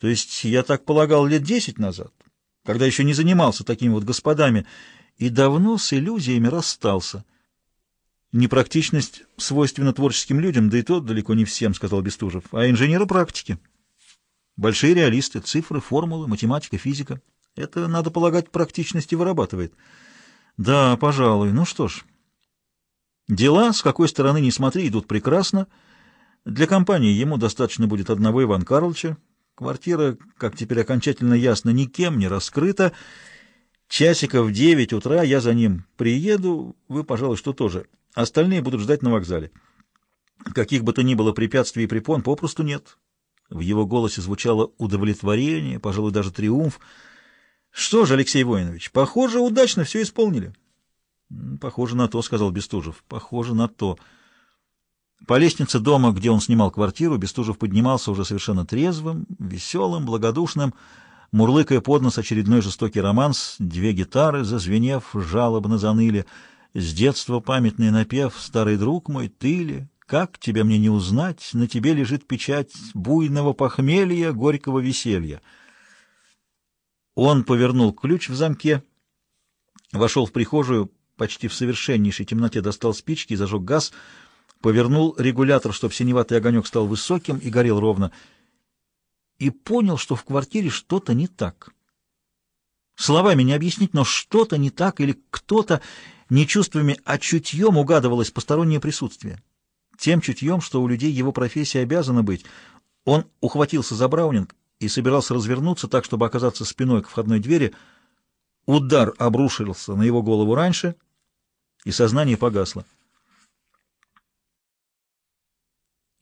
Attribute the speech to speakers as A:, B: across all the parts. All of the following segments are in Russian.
A: То есть, я так полагал, лет десять назад, когда еще не занимался такими вот господами, и давно с иллюзиями расстался. Непрактичность свойственна творческим людям, да и то далеко не всем, — сказал Бестужев, — а инженеры практики. Большие реалисты, цифры, формулы, математика, физика. Это, надо полагать, практичности вырабатывает. Да, пожалуй. Ну что ж, дела, с какой стороны не смотри, идут прекрасно. Для компании ему достаточно будет одного Ивана Карловича. Квартира, как теперь окончательно ясно, никем не раскрыта. Часиков в девять утра я за ним приеду, вы, пожалуй, что тоже. Остальные будут ждать на вокзале. Каких бы то ни было препятствий и препон попросту нет. В его голосе звучало удовлетворение, пожалуй, даже триумф. Что же, Алексей Воинович, похоже, удачно все исполнили. Похоже на то, сказал Бестужев. Похоже на то. По лестнице дома, где он снимал квартиру, Бестужев поднимался уже совершенно трезвым, веселым, благодушным, мурлыкая под нос очередной жестокий романс, две гитары, зазвенев, жалобно заныли, с детства памятный напев «Старый друг мой, ты ли?» Как тебя мне не узнать? На тебе лежит печать буйного похмелья, горького веселья. Он повернул ключ в замке, вошел в прихожую, почти в совершеннейшей темноте достал спички и зажег газ, повернул регулятор, чтобы синеватый огонек стал высоким и горел ровно, и понял, что в квартире что-то не так. Словами не объяснить, но что-то не так или кто-то не чувствами, а чутьем угадывалось постороннее присутствие тем чутьем, что у людей его профессия обязана быть. Он ухватился за Браунинг и собирался развернуться так, чтобы оказаться спиной к входной двери. Удар обрушился на его голову раньше, и сознание погасло.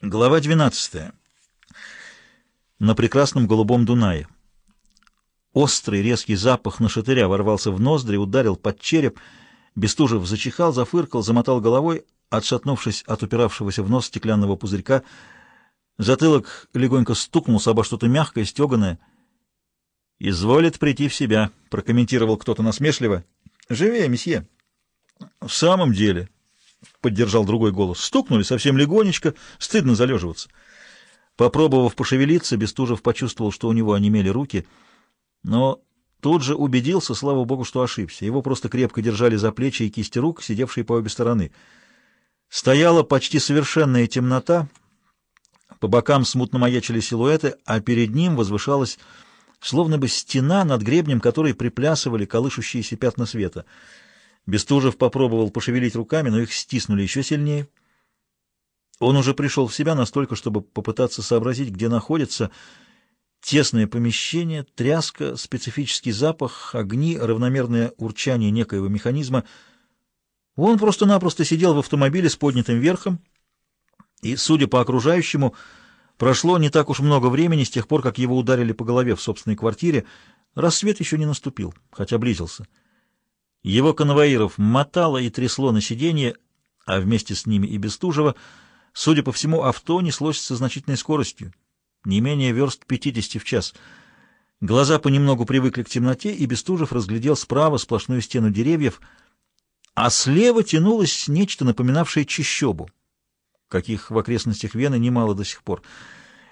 A: Глава 12. На прекрасном голубом Дунае. Острый резкий запах на шатыря ворвался в ноздри, ударил под череп. Бестужев зачихал, зафыркал, замотал головой, отшатнувшись от упиравшегося в нос стеклянного пузырька. Затылок легонько стукнулся обо что-то мягкое, стеганое. «Изволит прийти в себя», — прокомментировал кто-то насмешливо. «Живее, месье». «В самом деле», — поддержал другой голос, — «стукнули совсем легонечко, стыдно залеживаться». Попробовав пошевелиться, Бестужев почувствовал, что у него онемели руки, но тут же убедился, слава богу, что ошибся. Его просто крепко держали за плечи и кисти рук, сидевшие по обе стороны — Стояла почти совершенная темнота, по бокам смутно маячили силуэты, а перед ним возвышалась словно бы стена, над гребнем которой приплясывали колышущиеся пятна света. Бестужев попробовал пошевелить руками, но их стиснули еще сильнее. Он уже пришел в себя настолько, чтобы попытаться сообразить, где находится тесное помещение, тряска, специфический запах, огни, равномерное урчание некоего механизма — он просто-напросто сидел в автомобиле с поднятым верхом, и, судя по окружающему, прошло не так уж много времени с тех пор, как его ударили по голове в собственной квартире. Рассвет еще не наступил, хотя близился. Его конвоиров мотало и трясло на сиденье, а вместе с ними и Бестужева. Судя по всему, авто неслось со значительной скоростью, не менее верст 50 в час. Глаза понемногу привыкли к темноте, и Бестужев разглядел справа сплошную стену деревьев — а слева тянулось нечто напоминавшее чищобу, каких в окрестностях Вены немало до сих пор.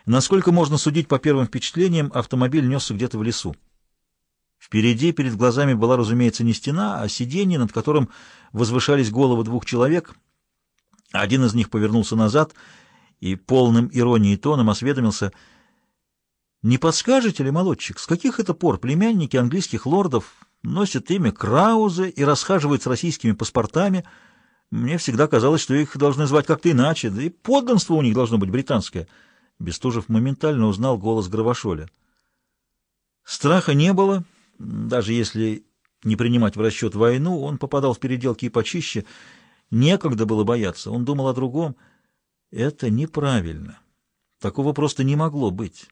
A: Насколько можно судить по первым впечатлениям, автомобиль несся где-то в лесу. Впереди перед глазами была, разумеется, не стена, а сиденье, над которым возвышались головы двух человек. Один из них повернулся назад и полным иронией тоном осведомился — не подскажете ли, молодчик, с каких это пор племянники английских лордов носят имя Краузе и расхаживают с российскими паспортами? Мне всегда казалось, что их должны звать как-то иначе, да и подданство у них должно быть британское. Бестужев моментально узнал голос Гравошоля. Страха не было, даже если не принимать в расчет войну, он попадал в переделки и почище. Некогда было бояться, он думал о другом. Это неправильно. Такого просто не могло быть.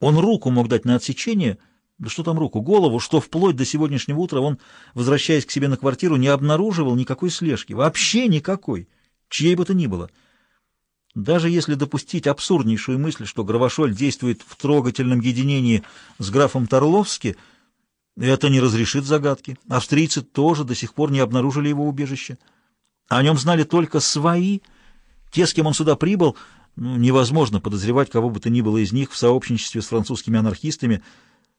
A: Он руку мог дать на отсечение, да что там руку, голову, что вплоть до сегодняшнего утра он, возвращаясь к себе на квартиру, не обнаруживал никакой слежки, вообще никакой, чьей бы то ни было. Даже если допустить абсурднейшую мысль, что Гравошоль действует в трогательном единении с графом Торловски, это не разрешит загадки. Австрийцы тоже до сих пор не обнаружили его убежище. О нем знали только свои, Те, с кем он сюда прибыл, ну, невозможно подозревать кого бы то ни было из них в сообщничестве с французскими анархистами —